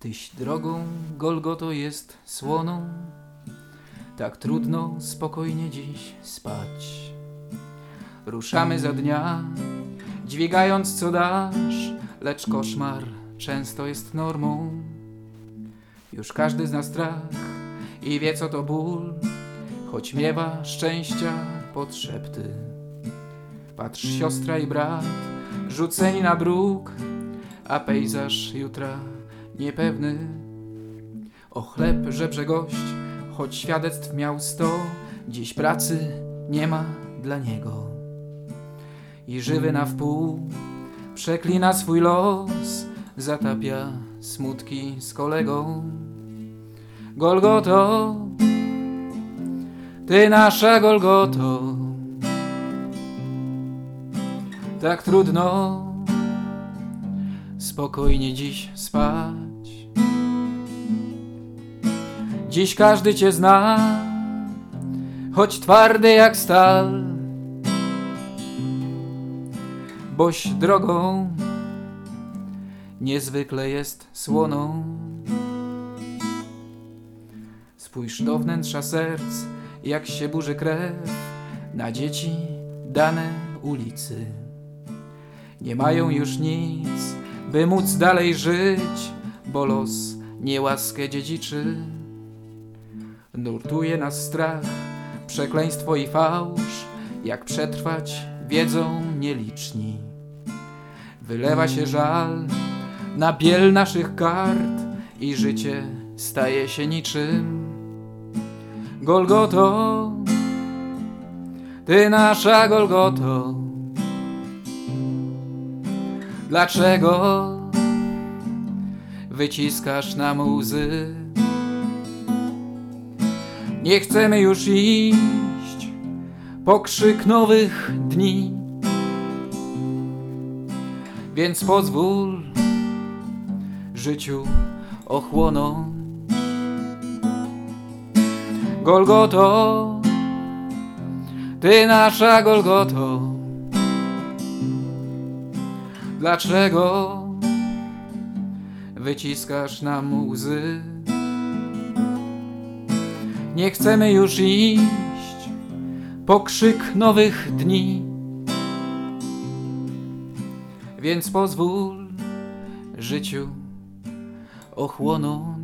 Tyś drogą Golgoto jest słoną, tak trudno spokojnie dziś spać. Ruszamy za dnia, dźwigając co dasz, lecz koszmar często jest normą. Już każdy zna strach i wie co to ból, choć miewa szczęścia podszepty. Patrz siostra i brat, rzuceni na bruk, a pejzaż jutra niepewny. O chleb żebrze gość, choć świadectw miał sto, dziś pracy nie ma dla niego. I żywy na wpół przeklina swój los, zatapia smutki z kolegą. Golgoto, ty nasza Golgoto, tak trudno spokojnie dziś spać. Dziś każdy cię zna, choć twardy jak stal, boś drogą niezwykle jest słoną. Spójrz do wnętrza serc, jak się burzy krew na dzieci dane ulicy. Nie mają już nic, by móc dalej żyć, bo los niełaskę dziedziczy. Nurtuje nas strach, przekleństwo i fałsz, jak przetrwać wiedzą nieliczni. Wylewa się żal na biel naszych kart i życie staje się niczym. Golgoto, ty nasza Golgoto. Dlaczego wyciskasz nam łzy? Nie chcemy już iść po krzyk nowych dni, więc pozwól życiu ochłonąć. Golgoto, ty nasza Golgoto. Dlaczego wyciskasz nam łzy? Nie chcemy już iść po krzyk nowych dni, więc pozwól życiu ochłonąć.